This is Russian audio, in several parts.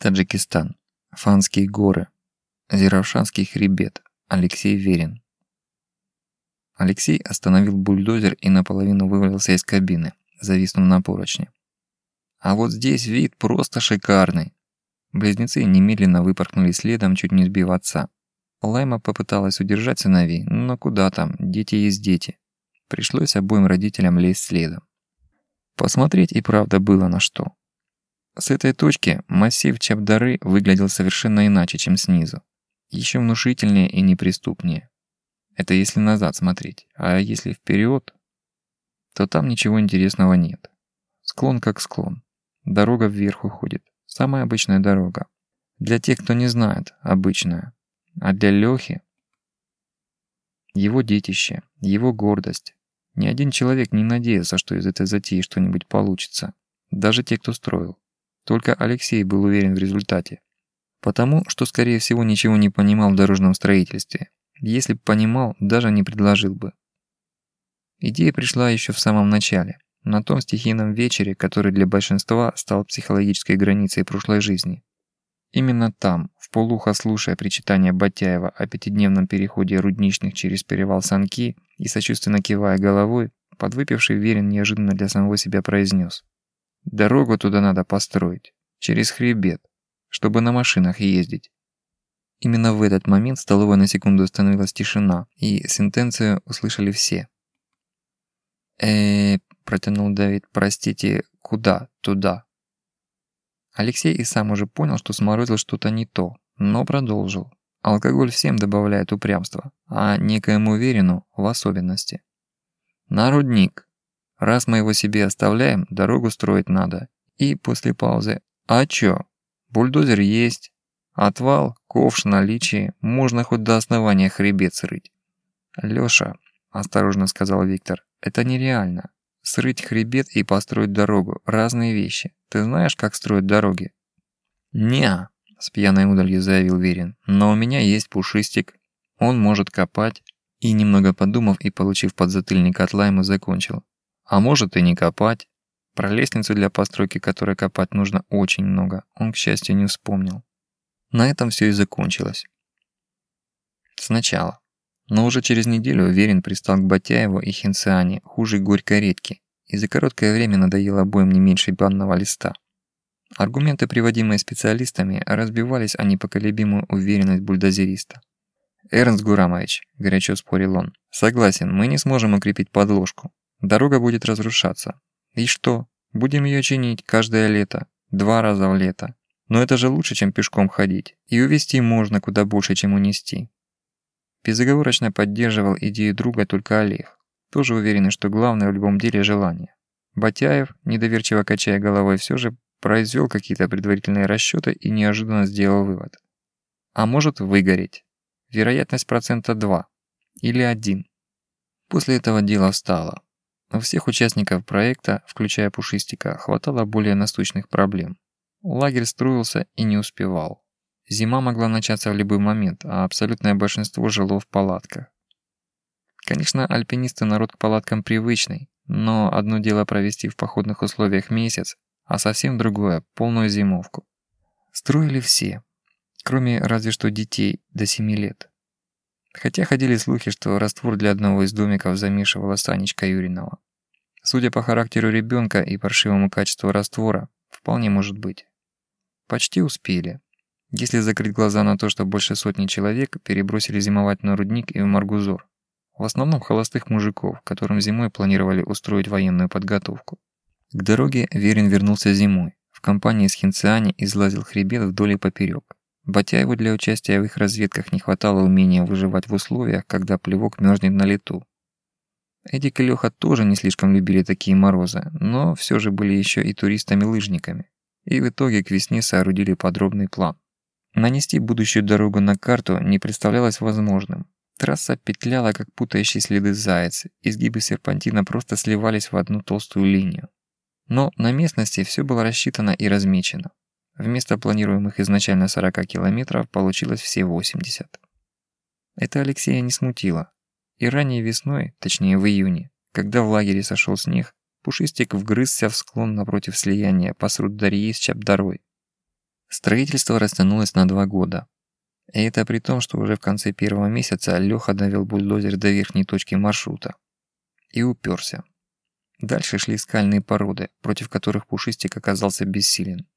Таджикистан. Фанские горы. Зеравшанский хребет. Алексей Верин. Алексей остановил бульдозер и наполовину вывалился из кабины, зависнув на поручне. А вот здесь вид просто шикарный. Близнецы немедленно выпорхнули следом, чуть не сбив отца. Лайма попыталась удержать сыновей, но куда там, дети есть дети. Пришлось обоим родителям лезть следом. Посмотреть и правда было на что. С этой точки массив Чабдары выглядел совершенно иначе, чем снизу. Еще внушительнее и неприступнее. Это если назад смотреть, а если вперед, то там ничего интересного нет. Склон как склон. Дорога вверх уходит. Самая обычная дорога. Для тех, кто не знает, обычная. А для Лёхи его детище, его гордость. Ни один человек не надеялся, что из этой затеи что-нибудь получится. Даже те, кто строил. Только Алексей был уверен в результате. Потому что, скорее всего, ничего не понимал в дорожном строительстве. Если бы понимал, даже не предложил бы. Идея пришла еще в самом начале, на том стихийном вечере, который для большинства стал психологической границей прошлой жизни. Именно там, в полухо слушая причитания Батяева о пятидневном переходе рудничных через перевал Санки и сочувственно кивая головой, подвыпивший Верин неожиданно для самого себя произнес. «Дорогу туда надо построить, через хребет, чтобы на машинах ездить». Именно в этот момент в столовой на секунду остановилась тишина, и сентенцию услышали все. э протянул Давид, простите, куда туда? Алексей и сам уже понял, что сморозил что-то не то, но продолжил. Алкоголь всем добавляет упрямства, а некоему Верину в особенности. На рудник. Раз мы его себе оставляем, дорогу строить надо. И после паузы. А чё? Бульдозер есть. Отвал, ковш наличии, можно хоть до основания хребет срыть. Лёша, осторожно сказал Виктор, это нереально. Срыть хребет и построить дорогу – разные вещи. Ты знаешь, как строят дороги?» «Не-а», с пьяной удалью заявил Верин. «Но у меня есть пушистик. Он может копать». И немного подумав и получив подзатыльник от лайма, закончил. «А может и не копать». Про лестницу для постройки, которой копать нужно очень много, он, к счастью, не вспомнил. На этом все и закончилось. Сначала. Но уже через неделю Верин пристал к Батяеву и Хинциане, хуже горькой редьки, и за короткое время надоело обоим не меньше банного листа. Аргументы, приводимые специалистами, разбивались о непоколебимую уверенность бульдозериста. «Эрнст Гурамович», – горячо спорил он, – «согласен, мы не сможем укрепить подложку. Дорога будет разрушаться. И что? Будем ее чинить каждое лето, два раза в лето. Но это же лучше, чем пешком ходить. И увезти можно куда больше, чем унести. Безоговорочно поддерживал идею друга только Олег, тоже уверенный, что главное в любом деле желание. Батяев, недоверчиво качая головой, все же произвел какие-то предварительные расчеты и неожиданно сделал вывод. А может выгореть. Вероятность процента 2. Или 1. После этого дело встало. У всех участников проекта, включая Пушистика, хватало более насущных проблем. Лагерь строился и не успевал. Зима могла начаться в любой момент, а абсолютное большинство жило в палатках. Конечно, альпинисты народ к палаткам привычный, но одно дело провести в походных условиях месяц, а совсем другое – полную зимовку. Строили все, кроме разве что детей до 7 лет. Хотя ходили слухи, что раствор для одного из домиков замешивала Санечка Юринова. Судя по характеру ребенка и паршивому качеству раствора, вполне может быть. Почти успели. Если закрыть глаза на то, что больше сотни человек перебросили зимовать на рудник и в Маргузор. В основном холостых мужиков, которым зимой планировали устроить военную подготовку. К дороге Верин вернулся зимой. В компании с Хинциани излазил хребет вдоль и поперек. Батяеву для участия в их разведках не хватало умения выживать в условиях, когда плевок мерзнет на лету. Эдик и Леха тоже не слишком любили такие морозы, но все же были еще и туристами-лыжниками. И в итоге к весне соорудили подробный план. Нанести будущую дорогу на карту не представлялось возможным. Трасса петляла, как путающие следы заяц, изгибы серпантина просто сливались в одну толстую линию. Но на местности все было рассчитано и размечено. Вместо планируемых изначально 40 километров получилось все 80. Это Алексея не смутило. И ранней весной, точнее в июне, когда в лагере сошел снег, Пушистик вгрызся в склон напротив слияния посруд Дарьи с Чабдарой Строительство растянулось на два года. И это при том, что уже в конце первого месяца Леха довел бульдозер до верхней точки маршрута. И уперся. Дальше шли скальные породы, против которых Пушистик оказался бессилен.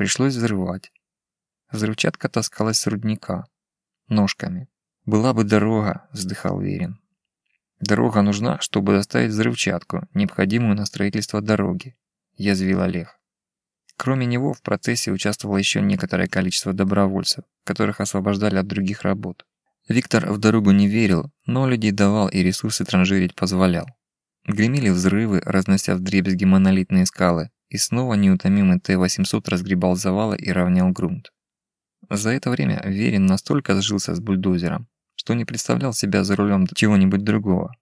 Пришлось взрывать. Взрывчатка таскалась с рудника. Ножками. «Была бы дорога», – вздыхал Верин. «Дорога нужна, чтобы доставить взрывчатку, необходимую на строительство дороги», – язвил Олег. Кроме него в процессе участвовало еще некоторое количество добровольцев, которых освобождали от других работ. Виктор в дорогу не верил, но людей давал и ресурсы транжирить позволял. Гремели взрывы, разнося вдребезги монолитные скалы, и снова неутомимый Т-800 разгребал завалы и равнял грунт. За это время Верин настолько сжился с бульдозером, что не представлял себя за рулем чего-нибудь другого.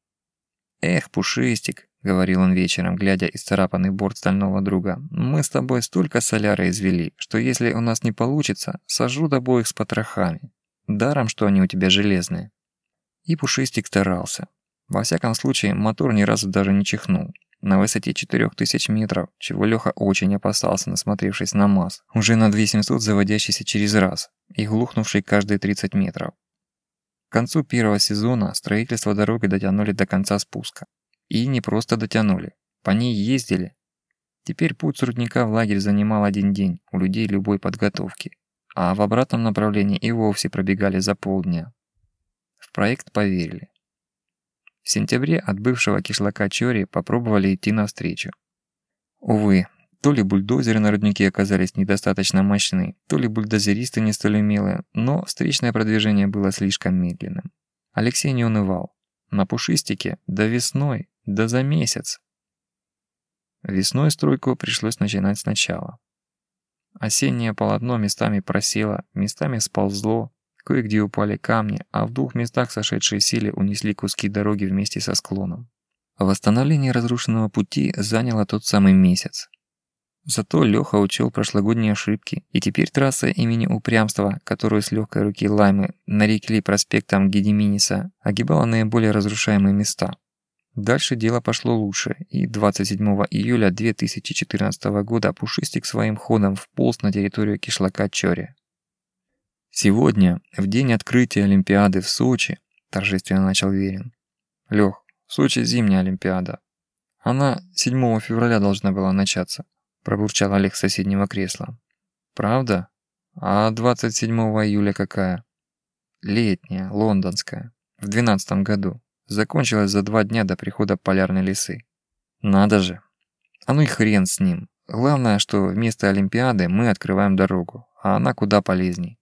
«Эх, Пушистик», — говорил он вечером, глядя из царапанный борт стального друга, «мы с тобой столько соляра извели, что если у нас не получится, сожрут обоих с потрохами. Даром, что они у тебя железные». И Пушистик старался. Во всяком случае, мотор ни разу даже не чихнул. На высоте 4000 метров, чего Леха очень опасался, насмотревшись на МАЗ, уже на 2700 заводящийся через раз и глухнувший каждые 30 метров. К концу первого сезона строительство дороги дотянули до конца спуска. И не просто дотянули, по ней ездили. Теперь путь с рудника в лагерь занимал один день у людей любой подготовки, а в обратном направлении и вовсе пробегали за полдня. В проект поверили. В сентябре от бывшего кишлака Чори попробовали идти навстречу. Увы, то ли бульдозеры на руднике оказались недостаточно мощны, то ли бульдозеристы не столь умелые, но встречное продвижение было слишком медленным. Алексей не унывал. На пушистике, да весной, да за месяц. Весной стройку пришлось начинать сначала. Осеннее полотно местами просело, местами сползло, Кое-где упали камни, а в двух местах сошедшие силы унесли куски дороги вместе со склоном. Восстановление разрушенного пути заняло тот самый месяц. Зато Леха учел прошлогодние ошибки, и теперь трасса имени Упрямства, которую с легкой руки Лаймы нарекли проспектом Гедеминиса, огибала наиболее разрушаемые места. Дальше дело пошло лучше, и 27 июля 2014 года Пушистик своим ходом вполз на территорию кишлака Чори. «Сегодня, в день открытия Олимпиады в Сочи», – торжественно начал Верин. «Лёх, в Сочи зимняя Олимпиада. Она 7 февраля должна была начаться», – пробурчал Олег с соседнего кресла. «Правда? А 27 июля какая?» «Летняя, лондонская, в 12 году. Закончилась за два дня до прихода полярной лисы. Надо же. А ну и хрен с ним. Главное, что вместо Олимпиады мы открываем дорогу, а она куда полезней.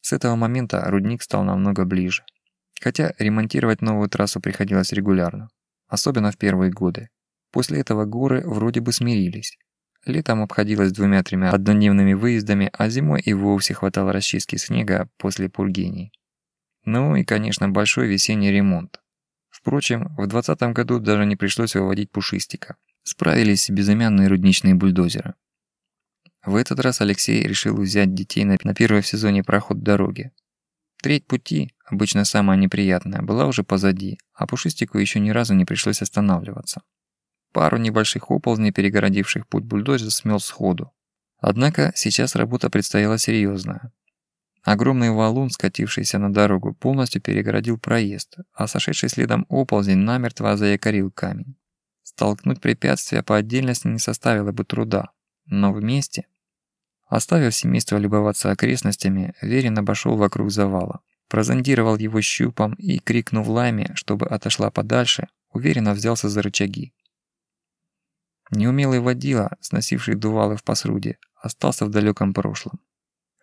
С этого момента рудник стал намного ближе. Хотя ремонтировать новую трассу приходилось регулярно. Особенно в первые годы. После этого горы вроде бы смирились. Летом обходилось двумя-тремя однодневными выездами, а зимой и вовсе хватало расчистки снега после пургений. Ну и, конечно, большой весенний ремонт. Впрочем, в 2020 году даже не пришлось выводить пушистика. Справились безымянные рудничные бульдозеры. В этот раз Алексей решил взять детей на, на первый в сезоне проход дороги. Треть пути, обычно самая неприятная, была уже позади, а Пушистику еще ни разу не пришлось останавливаться. Пару небольших оползней, перегородивших путь бульдозер, смел сходу. Однако сейчас работа предстояла серьезная. Огромный валун, скатившийся на дорогу, полностью перегородил проезд, а сошедший следом оползень намертво заякорил камень. Столкнуть препятствия по отдельности не составило бы труда, но вместе Оставив семейство любоваться окрестностями, Верин обошел вокруг завала. Прозондировал его щупом и, крикнув Лайме, чтобы отошла подальше, уверенно взялся за рычаги. Неумелый водила, сносивший дувалы в посруде, остался в далеком прошлом.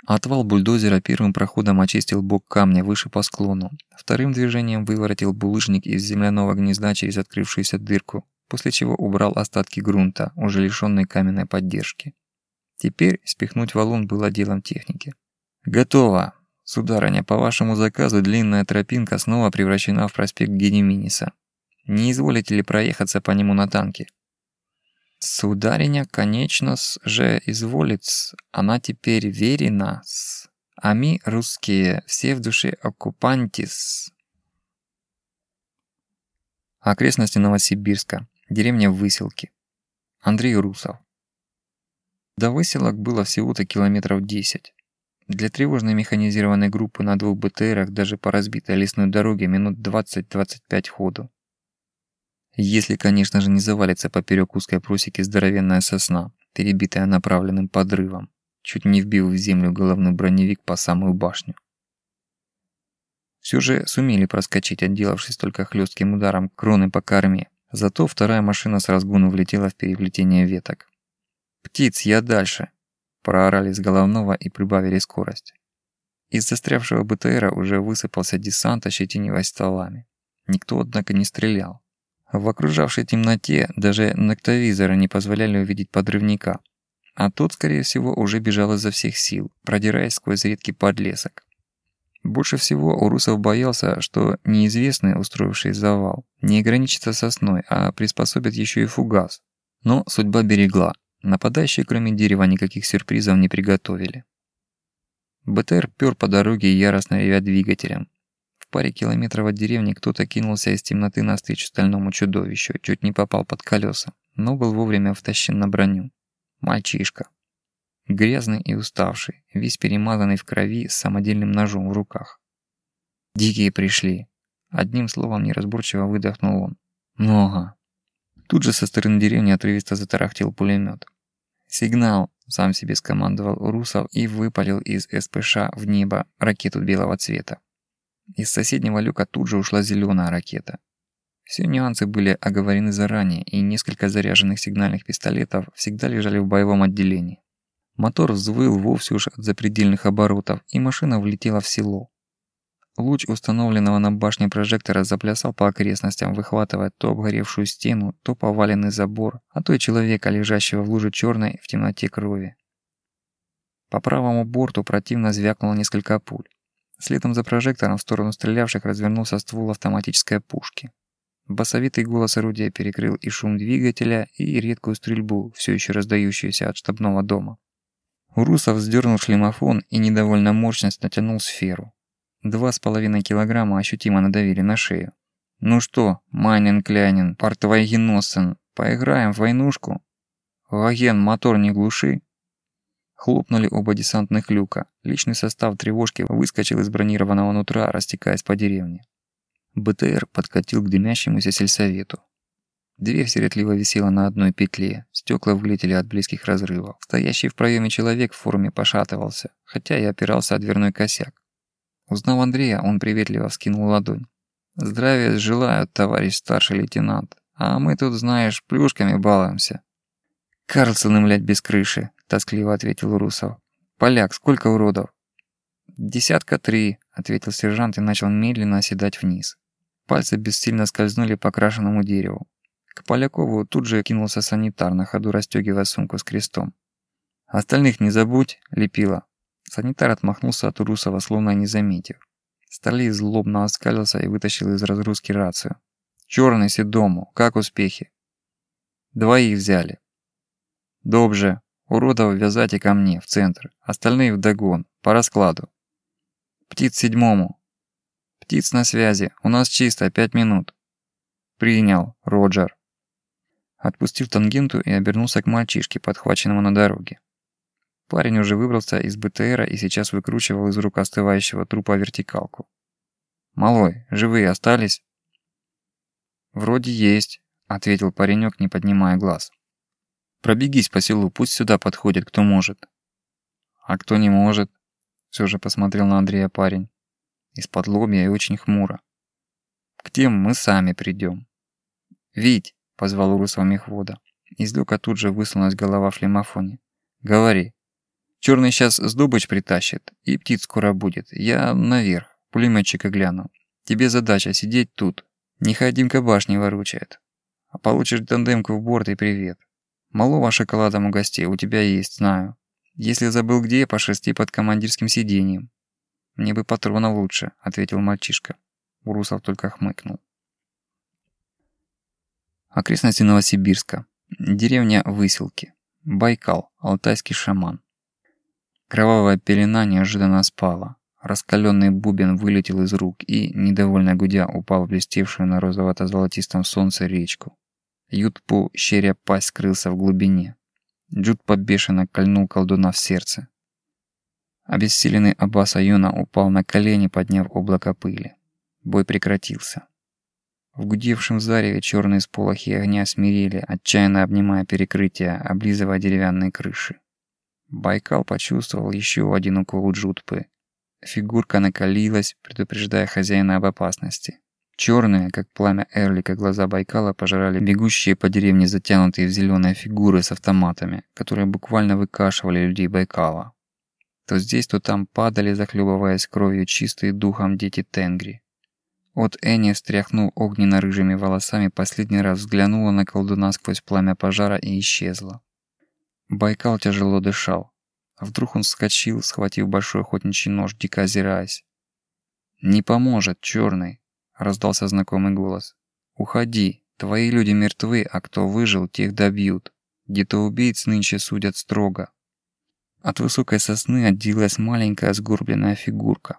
Отвал бульдозера первым проходом очистил бок камня выше по склону, вторым движением выворотил булыжник из земляного гнезда через открывшуюся дырку, после чего убрал остатки грунта, уже лишенной каменной поддержки. Теперь спихнуть валун было делом техники. «Готово! Сударыня, по вашему заказу длинная тропинка снова превращена в проспект Гедеминиса. Не изволите ли проехаться по нему на танке?» «Сударыня, конечно, же изволит, она теперь верена, -с. а мы, русские, все в душе оккупантис». Окрестности Новосибирска, деревня Выселки. Андрей Русов. До выселок было всего-то километров 10. Для тревожной механизированной группы на двух БТРах даже по разбитой лесной дороге минут 20-25 ходу. Если, конечно же, не завалится поперек узкой просеки здоровенная сосна, перебитая направленным подрывом, чуть не вбив в землю головной броневик по самую башню. Все же сумели проскочить, отделавшись только хлестким ударом кроны по корме. Зато вторая машина с разгону влетела в переплетение веток. «Птиц, я дальше!» Проорали с головного и прибавили скорость. Из застрявшего БТРа уже высыпался десант, ощетиниваясь стволами. Никто, однако, не стрелял. В окружавшей темноте даже ноктовизоры не позволяли увидеть подрывника. А тот, скорее всего, уже бежал изо всех сил, продираясь сквозь редкий подлесок. Больше всего Урусов боялся, что неизвестный, устроивший завал, не ограничится сосной, а приспособит еще и фугас. Но судьба берегла. Нападающие, кроме дерева, никаких сюрпризов не приготовили. БТР пёр по дороге яростно ревя двигателем. В паре километров от деревни кто-то кинулся из темноты навстречу стальному чудовищу, чуть не попал под колеса, но был вовремя втащен на броню. Мальчишка. Грязный и уставший, весь перемазанный в крови с самодельным ножом в руках. Дикие пришли. Одним словом неразборчиво выдохнул он. Много. Тут же со стороны деревни отрывисто затарахтел пулемет. «Сигнал!» – сам себе скомандовал Урусов и выпалил из СПШ в небо ракету белого цвета. Из соседнего люка тут же ушла зеленая ракета. Все нюансы были оговорены заранее, и несколько заряженных сигнальных пистолетов всегда лежали в боевом отделении. Мотор взвыл вовсе уж от запредельных оборотов, и машина влетела в село. Луч установленного на башне прожектора заплясал по окрестностям, выхватывая то обгоревшую стену, то поваленный забор, а то и человека, лежащего в луже черной в темноте крови. По правому борту противно звякнуло несколько пуль. Следом за прожектором в сторону стрелявших развернулся ствол автоматической пушки. Басовитый голос орудия перекрыл и шум двигателя, и редкую стрельбу, все еще раздающуюся от штабного дома. Урусов сдернул шлемофон и недовольно мощность натянул сферу. Два с половиной килограмма ощутимо надавили на шею. «Ну что, Майнин Клянин, Партвайгеносен, поиграем в войнушку? Лаген, мотор не глуши!» Хлопнули оба десантных люка. Личный состав тревожки выскочил из бронированного нутра, растекаясь по деревне. БТР подкатил к дымящемуся сельсовету. Дверь сиротливо висела на одной петле, стекла влетели от близких разрывов. Стоящий в проеме человек в форме пошатывался, хотя и опирался о дверной косяк. Узнав Андрея, он приветливо вскинул ладонь. «Здравия желаю, товарищ старший лейтенант. А мы тут, знаешь, плюшками балуемся». «Карлсоны, млядь, без крыши», — тоскливо ответил Урусов. «Поляк, сколько уродов?» «Десятка три», — ответил сержант и начал медленно оседать вниз. Пальцы бессильно скользнули по крашенному дереву. К Полякову тут же кинулся санитар, на ходу расстегивая сумку с крестом. «Остальных не забудь», — лепила. Санитар отмахнулся от Урусова, словно не заметив. Старлей злобно оскалился и вытащил из разгрузки рацию. «Чёрный Седому, как успехи?» «Двоих взяли». «Добже. Уродов вязайте ко мне, в центр. Остальные вдогон, по раскладу». «Птиц седьмому». «Птиц на связи. У нас чисто, пять минут». «Принял, Роджер». Отпустил тангенту и обернулся к мальчишке, подхваченному на дороге. Парень уже выбрался из БТРа и сейчас выкручивал из рук остывающего трупа вертикалку. «Малой, живые остались?» «Вроде есть», — ответил паренек, не поднимая глаз. «Пробегись по селу, пусть сюда подходит, кто может». «А кто не может?» — все же посмотрел на Андрея парень. Из-под лобья и очень хмуро. «К тем мы сами придем». «Вить!» — позвал Урусова мехвода. Из люка тут же высунулась голова в шлемофоне. «Говори». Черный сейчас сдобыч притащит, и птиц скоро будет. Я наверх, пулеметчика гляну. Тебе задача сидеть тут. Не ходимка башни воручает. А получишь тандемку в борт и привет. Малого шоколадом гостей у тебя есть, знаю. Если забыл где, пошерсти под командирским сиденьем. Мне бы патронов лучше, ответил мальчишка. Урусов только хмыкнул. Окрестности Новосибирска. Деревня Выселки. Байкал, алтайский шаман. Кровавая пелена неожиданно спала. Раскаленный бубен вылетел из рук и, недовольно гудя, упал в блестевшую на розовато-золотистом солнце речку. Ютпу, щеря пасть, скрылся в глубине. Джуд побешено кольнул колдуна в сердце. Обессиленный Аббас Аюна упал на колени, подняв облако пыли. Бой прекратился. В гудевшем зареве черные сполохи огня смирили, отчаянно обнимая перекрытие, облизывая деревянные крыши. Байкал почувствовал еще один укол джутпы. Фигурка накалилась, предупреждая хозяина об опасности. Черные, как пламя Эрлика, глаза Байкала пожирали бегущие по деревне затянутые в зеленые фигуры с автоматами, которые буквально выкашивали людей Байкала. То здесь, то там падали, захлебываясь кровью чистые духом дети Тенгри. От Энни, встряхнув огненно-рыжими волосами, последний раз взглянула на колдуна сквозь пламя пожара и исчезла. Байкал тяжело дышал. Вдруг он вскочил, схватив большой охотничий нож, дико озираясь. «Не поможет, черный!» — раздался знакомый голос. «Уходи, твои люди мертвы, а кто выжил, тех добьют. Где-то убийц нынче судят строго». От высокой сосны отделилась маленькая сгорбленная фигурка.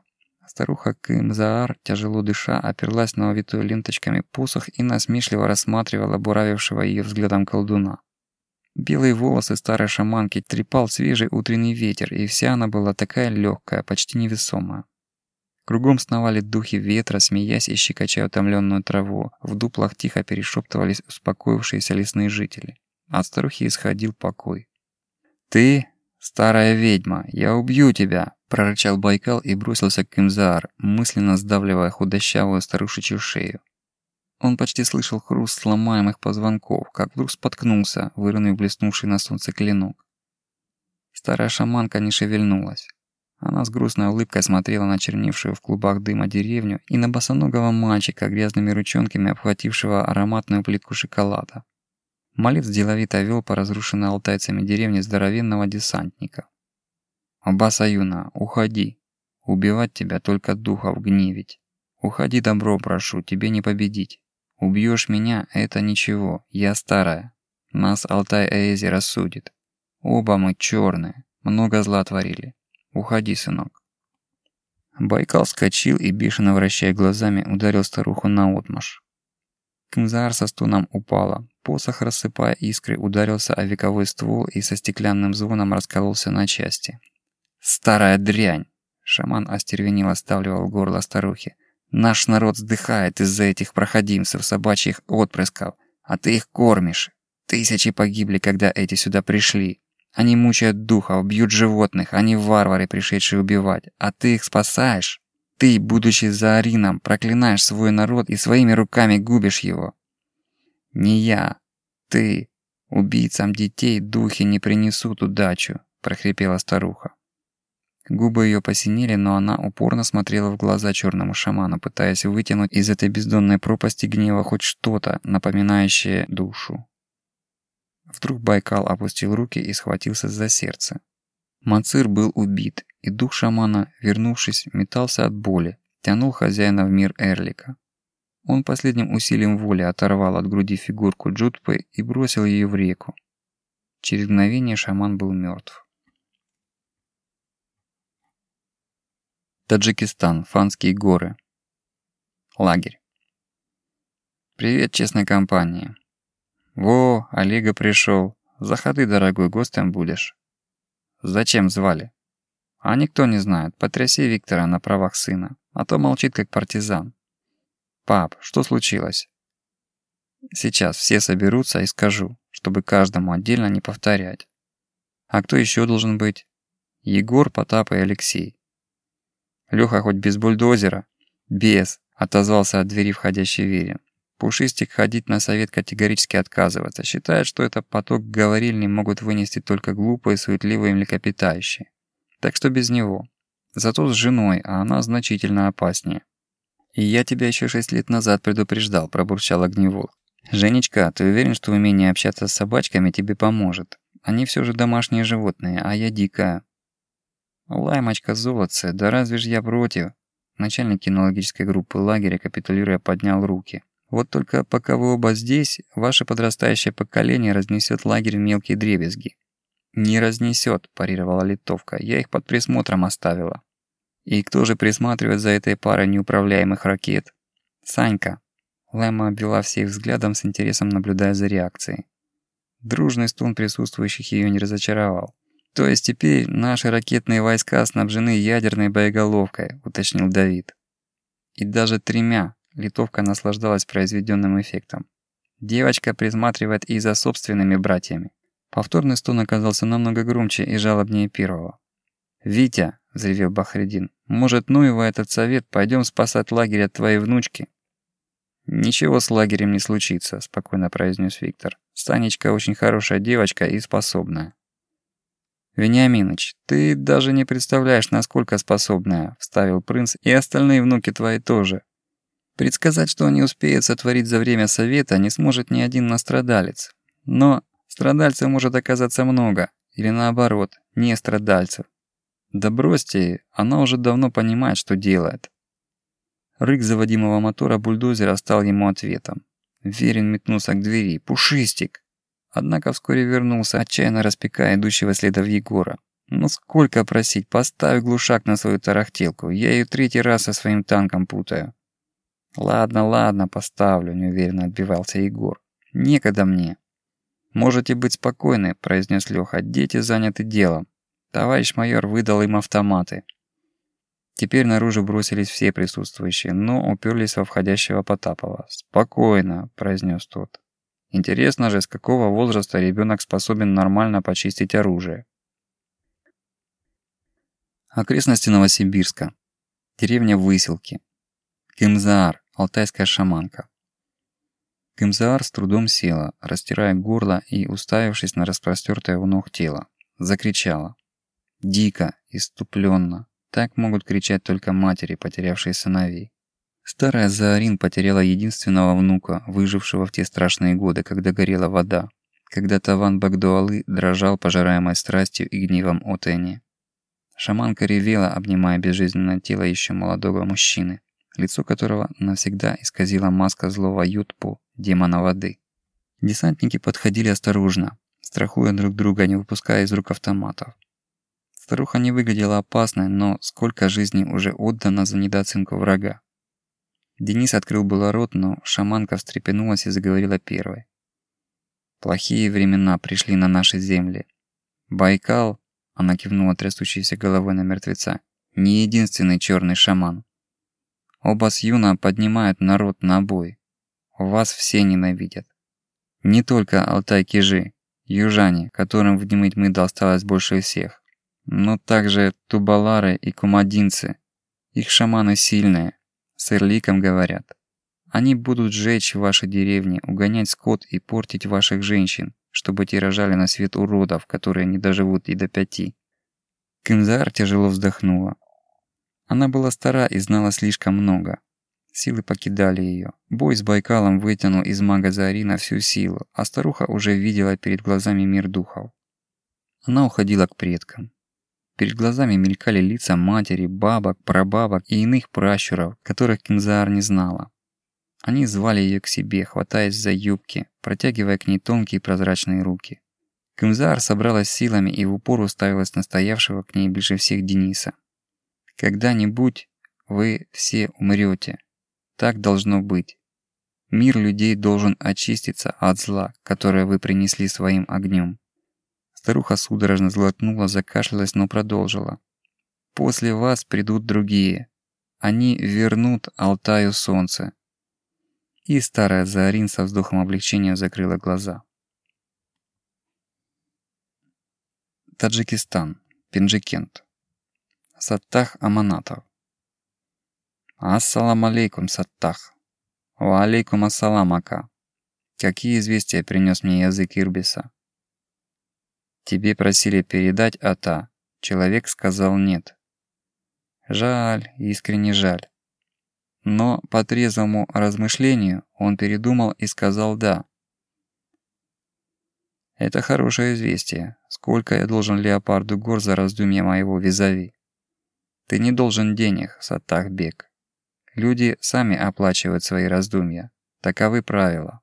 Старуха Кымзаар, тяжело дыша, оперлась на увитую ленточками посох и насмешливо рассматривала буравившего ее взглядом колдуна. Белые волосы старой шаманки трепал свежий утренний ветер, и вся она была такая легкая, почти невесомая. Кругом сновали духи ветра, смеясь и щекоча утомленную траву. В дуплах тихо перешептывались успокоившиеся лесные жители. От старухи исходил покой. «Ты, старая ведьма, я убью тебя!» Прорычал Байкал и бросился к Кимзаар, мысленно сдавливая худощавую старушечью шею. Он почти слышал хруст сломаемых позвонков, как вдруг споткнулся, выронив блеснувший на солнце клинок. Старая шаманка не шевельнулась. Она с грустной улыбкой смотрела на черневшую в клубах дыма деревню и на босоногого мальчика, грязными ручонками обхватившего ароматную плитку шоколада. Малец деловито вел по разрушенной алтайцами деревне здоровенного десантника. «Аббас Аюна, уходи. Убивать тебя только духов гневить. Уходи, добро прошу, тебе не победить. Убьешь меня – это ничего, я старая. Нас Алтай Эйзи рассудит. Оба мы черные, много зла творили. Уходи, сынок». Байкал вскочил и, бешено вращая глазами, ударил старуху на Кмзар со стоном упала. Посох, рассыпая искры, ударился о вековой ствол и со стеклянным звоном раскололся на части. «Старая дрянь!» Шаман остервенело ставливал горло старухи. «Наш народ сдыхает из-за этих проходимцев, собачьих отпрысков, а ты их кормишь. Тысячи погибли, когда эти сюда пришли. Они мучают духов, бьют животных, они варвары, пришедшие убивать, а ты их спасаешь. Ты, будучи Заарином, проклинаешь свой народ и своими руками губишь его. Не я, ты. Убийцам детей духи не принесут удачу, прохрипела старуха. Губы ее посинели, но она упорно смотрела в глаза черному шаману, пытаясь вытянуть из этой бездонной пропасти гнева хоть что-то, напоминающее душу. Вдруг Байкал опустил руки и схватился за сердце. Мацир был убит, и дух шамана, вернувшись, метался от боли, тянул хозяина в мир Эрлика. Он последним усилием воли оторвал от груди фигурку Джутпы и бросил ее в реку. Через мгновение шаман был мертв. Таджикистан, Фанские горы. Лагерь. Привет, честной компании. Во, Олега пришел. Заходи, дорогой, гостем будешь. Зачем звали? А никто не знает. Потряси Виктора на правах сына, а то молчит как партизан. Пап, что случилось? Сейчас все соберутся и скажу, чтобы каждому отдельно не повторять. А кто еще должен быть? Егор, Потап и Алексей. Леха хоть без бульдозера? Без, отозвался от двери входящий Верин. Пушистик ходить на совет категорически отказывается. Считает, что это поток говорильни могут вынести только глупые, суетливые млекопитающие. Так что без него. Зато с женой, а она значительно опаснее. «И я тебя еще шесть лет назад предупреждал», – пробурчал Огневол. «Женечка, ты уверен, что умение общаться с собачками тебе поможет? Они все же домашние животные, а я дикая. «Лаймочка золотце, да разве ж я против?» Начальник кинологической группы лагеря, капитулируя, поднял руки. «Вот только пока вы оба здесь, ваше подрастающее поколение разнесет лагерь в мелкие дребезги». «Не разнесет», – парировала литовка, – «я их под присмотром оставила». «И кто же присматривает за этой парой неуправляемых ракет?» «Санька». Лайма обвела всех взглядом с интересом, наблюдая за реакцией. Дружный стон присутствующих ее не разочаровал. «То есть теперь наши ракетные войска снабжены ядерной боеголовкой», — уточнил Давид. «И даже тремя», — литовка наслаждалась произведенным эффектом. Девочка присматривает и за собственными братьями. Повторный стон оказался намного громче и жалобнее первого. «Витя!» – взревел Бахредин. «Может, ну его этот совет, пойдем спасать лагерь от твоей внучки?» «Ничего с лагерем не случится», – спокойно произнес Виктор. «Санечка очень хорошая девочка и способная». «Вениаминыч, ты даже не представляешь, насколько способная», – вставил принц, – «и остальные внуки твои тоже. Предсказать, что они успеют сотворить за время совета, не сможет ни один настрадалец. Но страдальцев может оказаться много, или наоборот, не страдальцев. Да бросьте, она уже давно понимает, что делает. Рык заводимого мотора бульдозера стал ему ответом. Верин метнулся к двери. «Пушистик!» Однако вскоре вернулся, отчаянно распекая идущего следом Егора. «Ну сколько просить, поставь глушак на свою тарахтелку, я ее третий раз со своим танком путаю». «Ладно, ладно, поставлю», – неуверенно отбивался Егор. «Некогда мне». «Можете быть спокойны», – произнес Леха. «Дети заняты делом. Товарищ майор выдал им автоматы». Теперь наружу бросились все присутствующие, но уперлись во входящего Потапова. «Спокойно», – произнес тот. «Интересно же, с какого возраста ребенок способен нормально почистить оружие?» Окрестности Новосибирска. Деревня Выселки. Кемзаар. Алтайская шаманка. Кымзаар с трудом села, растирая горло и, уставившись на распростёртое у ног тело, закричала. Дико, иступленно. Так могут кричать только матери, потерявшие сыновей. Старая Заарин потеряла единственного внука, выжившего в те страшные годы, когда горела вода, когда Таван Багдуалы дрожал пожираемой страстью и гневом Отени. Шаманка ревела, обнимая безжизненное тело еще молодого мужчины лицо которого навсегда исказила маска злого Ютпу, демона воды. Десантники подходили осторожно, страхуя друг друга, не выпуская из рук автоматов. Старуха не выглядела опасной, но сколько жизней уже отдано за недооценку врага. Денис открыл было рот, но шаманка встрепенулась и заговорила первой. «Плохие времена пришли на наши земли. Байкал, — она кивнула трясущейся головой на мертвеца, — не единственный черный шаман. Оба с Юна поднимают народ на бой. Вас все ненавидят. Не только Алтай-Кижи, южане, которым в мы досталось больше всех, но также тубалары и кумадинцы. Их шаманы сильные, с Эрликом говорят. Они будут сжечь ваши деревни, угонять скот и портить ваших женщин, чтобы те рожали на свет уродов, которые не доживут и до пяти. Кымзар тяжело вздохнула. Она была стара и знала слишком много. Силы покидали ее. Бой с Байкалом вытянул из мага Зарина всю силу, а старуха уже видела перед глазами мир духов. Она уходила к предкам. Перед глазами мелькали лица матери, бабок, прабабок и иных пращуров, которых Кинзаар не знала. Они звали ее к себе, хватаясь за юбки, протягивая к ней тонкие прозрачные руки. Кымзар собралась силами и в упор уставилась на стоявшего к ней ближе всех Дениса. Когда-нибудь вы все умрете. Так должно быть. Мир людей должен очиститься от зла, которое вы принесли своим огнем. Старуха судорожно сглотнула, закашлялась, но продолжила. После вас придут другие. Они вернут Алтаю солнце. И старая Заарин со вздохом облегчения закрыла глаза. Таджикистан. Пенджикент. Саттах Аманатов. Ассалам алейкум, Саттах. Ва алейкум ассалам, Ака. Какие известия принес мне язык Ирбиса? Тебе просили передать Ата. Человек сказал нет. Жаль, искренне жаль. Но по трезвому размышлению он передумал и сказал «да». Это хорошее известие. Сколько я должен леопарду гор за раздумье моего визави? Ты не должен денег, Саттахбек. Люди сами оплачивают свои раздумья. Таковы правила.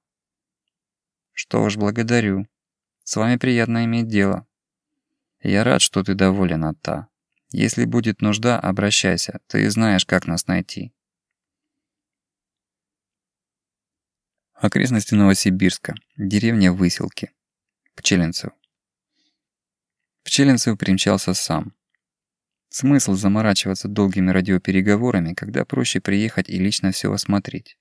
Что ж, благодарю. С вами приятно иметь дело. Я рад, что ты доволен, Атта. Если будет нужда, обращайся. Ты знаешь, как нас найти. Окрестности Новосибирска. Деревня Выселки. Пчелинцев. Пчелинцев примчался сам. Смысл заморачиваться долгими радиопереговорами, когда проще приехать и лично все осмотреть.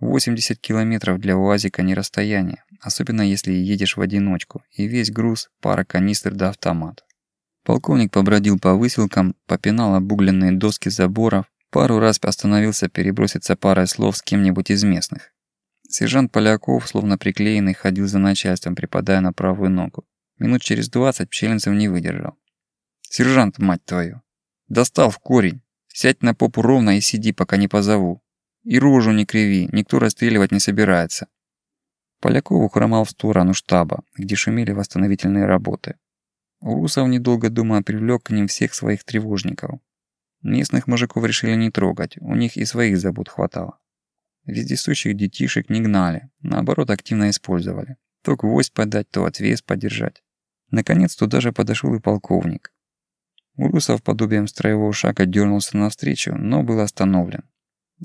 80 километров для УАЗика не расстояние, особенно если едешь в одиночку, и весь груз – пара канистр до автомата. Полковник побродил по выселкам, попинал обугленные доски заборов, пару раз остановился переброситься парой слов с кем-нибудь из местных. Сержант Поляков, словно приклеенный, ходил за начальством, припадая на правую ногу. Минут через двадцать Пчелинцев не выдержал. «Сержант, мать твою! Достал в корень! Сядь на попу ровно и сиди, пока не позову. И рожу не криви, никто расстреливать не собирается». Поляков ухромал в сторону штаба, где шумели восстановительные работы. Урусов, недолго думая, привлек к ним всех своих тревожников. Местных мужиков решили не трогать, у них и своих забот хватало. Вездесущих детишек не гнали, наоборот активно использовали. То гвоздь подать, то отвес подержать. Наконец туда же подошел и полковник. Урусов подобием строевого шага дернулся навстречу, но был остановлен.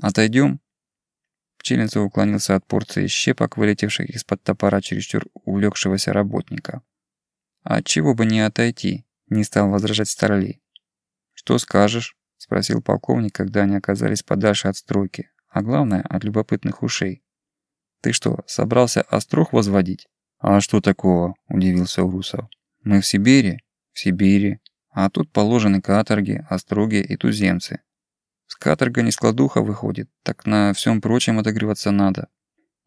«Отойдем?» Пчелинцев уклонился от порции щепок, вылетевших из-под топора чересчур увлекшегося работника. «А чего бы не отойти?» – не стал возражать Старлей. «Что скажешь?» – спросил полковник, когда они оказались подальше от стройки, а главное, от любопытных ушей. «Ты что, собрался острог возводить?» «А что такого?» – удивился Урусов. «Мы в Сибири?» «В Сибири. А тут положены каторги, остроги и туземцы. С каторга не складуха выходит, так на всем прочем отогреваться надо.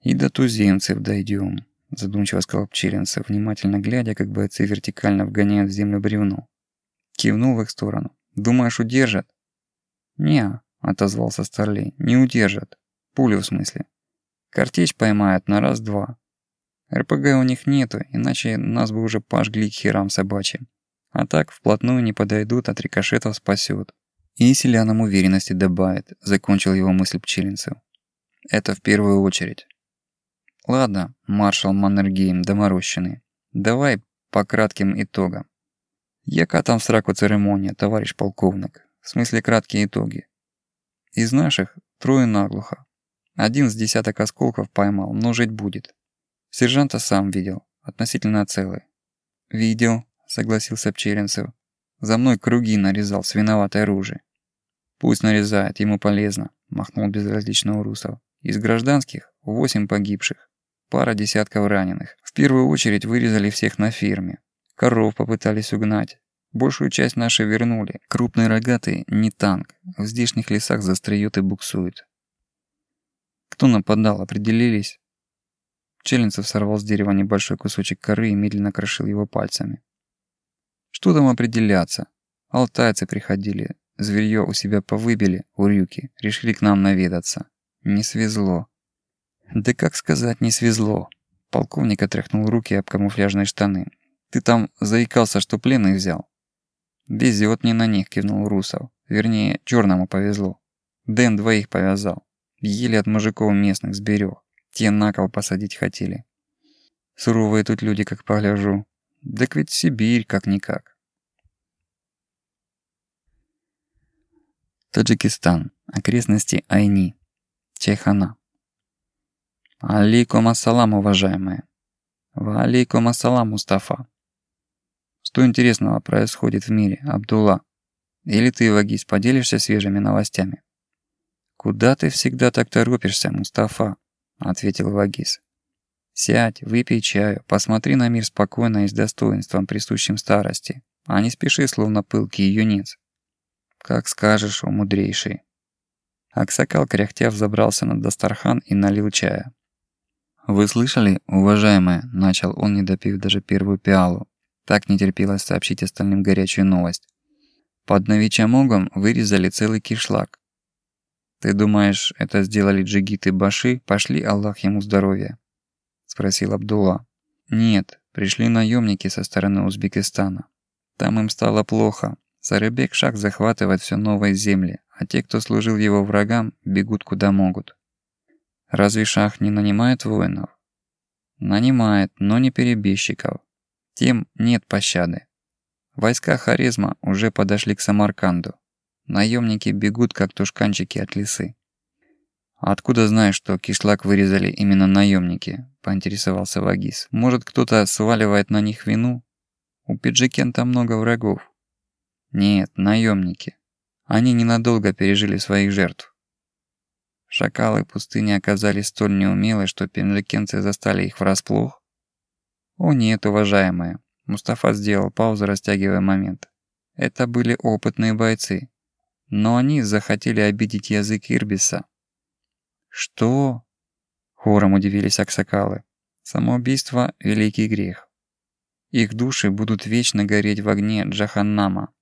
И до туземцев дойдем», – задумчиво сказал Пчелинцев, внимательно глядя, как бойцы вертикально вгоняют в землю бревно. Кивнул в их сторону. «Думаешь, удержат?» «Не, — отозвался Старлей. «Не удержат. Пулю в смысле. Картечь поймают на раз-два. РПГ у них нету, иначе нас бы уже пожгли к херам собачьим. А так вплотную не подойдут, от рикошетов спасет. И селянам уверенности добавит, закончил его мысль Пчелинцев. Это в первую очередь. Ладно, маршал Маннергейм доморощенный. Давай по кратким итогам. Яка там в сраку церемония, товарищ полковник? В смысле краткие итоги. Из наших трое наглухо. Один с десяток осколков поймал, но жить будет. Сержанта сам видел, относительно целый. «Видел», — согласился Пчеренцев. «За мной круги нарезал с виноватой ружей». «Пусть нарезает, ему полезно», — махнул безразлично Урусов. «Из гражданских — восемь погибших, пара десятков раненых. В первую очередь вырезали всех на ферме. Коров попытались угнать, Большую часть наши вернули. Крупный рогатый не танк. В здешних лесах застреет и буксует. Кто нападал, определились? Челенцев сорвал с дерева небольшой кусочек коры и медленно крошил его пальцами. Что там определяться? Алтайцы приходили, зверье у себя повыбили, урюки, решили к нам наведаться. Не свезло. Да как сказать, не свезло. Полковник отряхнул руки об камуфляжные штаны. Ты там заикался, что пленных взял. «Везет не на них», — кивнул Русов. «Вернее, черному повезло. Дэн двоих повязал. Еле от мужиков местных сберег. Те на кол посадить хотели. Суровые тут люди, как погляжу. Так ведь Сибирь, как-никак». Таджикистан. Окрестности Айни. Чайхана. Алейкум ассалам, уважаемые. Ва алейкум ассалам, Мустафа. Что интересного происходит в мире, Абдулла? Или ты, Вагис, поделишься свежими новостями? Куда ты всегда так торопишься, Мустафа? Ответил Вагис. Сядь, выпей чаю, посмотри на мир спокойно и с достоинством, присущим старости, а не спеши, словно пылкий юнец. Как скажешь, о мудрейший. Аксакал кряхтя взобрался на Дастархан и налил чая. «Вы слышали, уважаемая?» – начал он, не допив даже первую пиалу. Так не терпелось сообщить остальным горячую новость. Под Новичамогом вырезали целый кишлак. «Ты думаешь, это сделали джигиты Баши? Пошли, Аллах ему здоровья?» Спросил Абдулла. «Нет, пришли наемники со стороны Узбекистана. Там им стало плохо. Зарыбек Шах захватывает все новые земли, а те, кто служил его врагам, бегут куда могут. Разве Шах не нанимает воинов? Нанимает, но не перебежчиков. Тем нет пощады. Войска Харизма уже подошли к Самарканду. Наемники бегут, как тушканчики от лисы. «А откуда знаешь, что кишлак вырезали именно наемники?» – поинтересовался Вагис. «Может, кто-то сваливает на них вину? У Пиджикента много врагов». «Нет, наемники. Они ненадолго пережили своих жертв. Шакалы пустыни оказались столь неумелы, что пинжикенцы застали их врасплох? О нет, уважаемые. Мустафа сделал паузу, растягивая момент. Это были опытные бойцы. Но они захотели обидеть язык Ирбиса. Что? Хором удивились аксакалы. Самоубийство – великий грех. Их души будут вечно гореть в огне Джаханнама.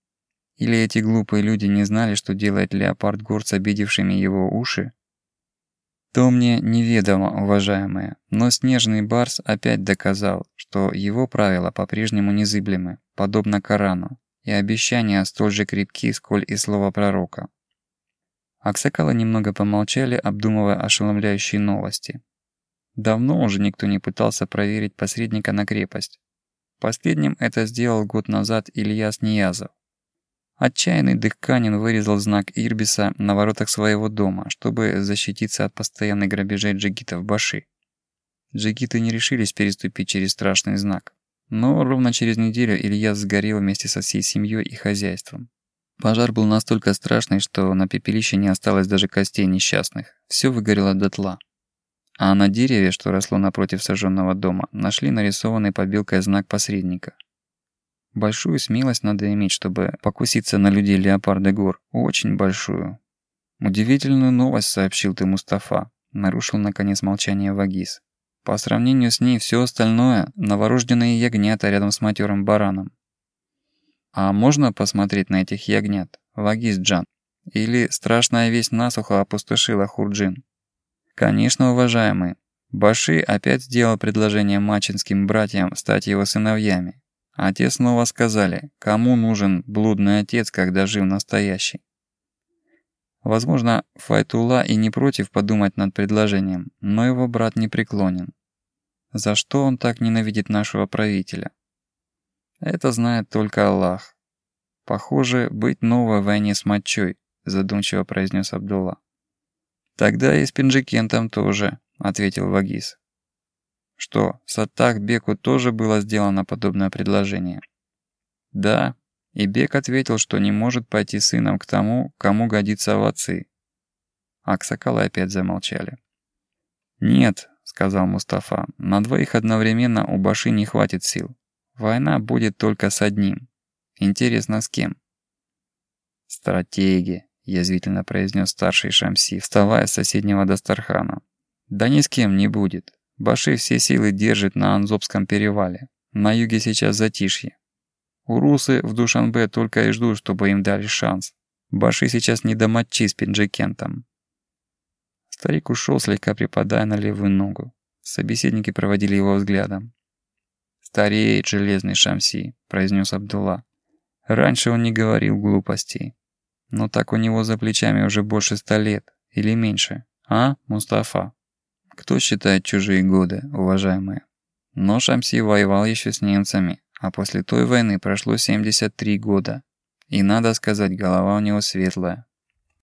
Или эти глупые люди не знали, что делает леопард гор с обидевшими его уши? То мне неведомо, уважаемые, но снежный барс опять доказал, что его правила по-прежнему незыблемы, подобно Корану, и обещания столь же крепки, сколь и слово пророка. Аксакалы немного помолчали, обдумывая ошеломляющие новости. Давно уже никто не пытался проверить посредника на крепость. Последним это сделал год назад Ильяс Ниязов. Отчаянный дыхканин вырезал знак Ирбиса на воротах своего дома, чтобы защититься от постоянных грабежей джигитов Баши. Джигиты не решились переступить через страшный знак. Но ровно через неделю Ильяс сгорел вместе со всей семьей и хозяйством. Пожар был настолько страшный, что на пепелище не осталось даже костей несчастных. Все выгорело дотла. А на дереве, что росло напротив сожженного дома, нашли нарисованный побелкой знак посредника – Большую смелость надо иметь, чтобы покуситься на людей леопарда гор. Очень большую. Удивительную новость сообщил ты, Мустафа. Нарушил наконец молчание Вагис. По сравнению с ней все остальное – новорожденные ягнята рядом с матерым бараном. А можно посмотреть на этих ягнят, Вагис Джан? Или страшная весть насухо опустошила Хурджин? Конечно, уважаемый. Баши опять сделал предложение мачинским братьям стать его сыновьями. А те снова сказали, кому нужен блудный отец, когда жив настоящий. Возможно, Файтула и не против подумать над предложением, но его брат не преклонен. За что он так ненавидит нашего правителя? Это знает только Аллах. Похоже, быть новой войне с мочой, задумчиво произнес Абдулла. Тогда и с Пинджикентом тоже, ответил Вагис. Что, Саттах Беку тоже было сделано подобное предложение? Да, и Бек ответил, что не может пойти сыном к тому, кому годится в отцы. Аксакалы опять замолчали. «Нет», — сказал Мустафа, — «на двоих одновременно у Баши не хватит сил. Война будет только с одним. Интересно, с кем?» «Стратеги», — язвительно произнес старший Шамси, вставая с соседнего Дастархана. «Да ни с кем не будет. Баши все силы держит на Анзобском перевале. На юге сейчас затишье. Урусы в Душанбе только и ждут, чтобы им дали шанс. Баши сейчас не до матчи с Пинджикентом. Старик ушел, слегка припадая на левую ногу. Собеседники проводили его взглядом. «Стареет железный Шамси», — произнес Абдулла. «Раньше он не говорил глупостей. Но так у него за плечами уже больше ста лет. Или меньше. А, Мустафа?» Кто считает чужие годы, уважаемые? Но Шамси воевал еще с немцами, а после той войны прошло 73 года. И надо сказать, голова у него светлая.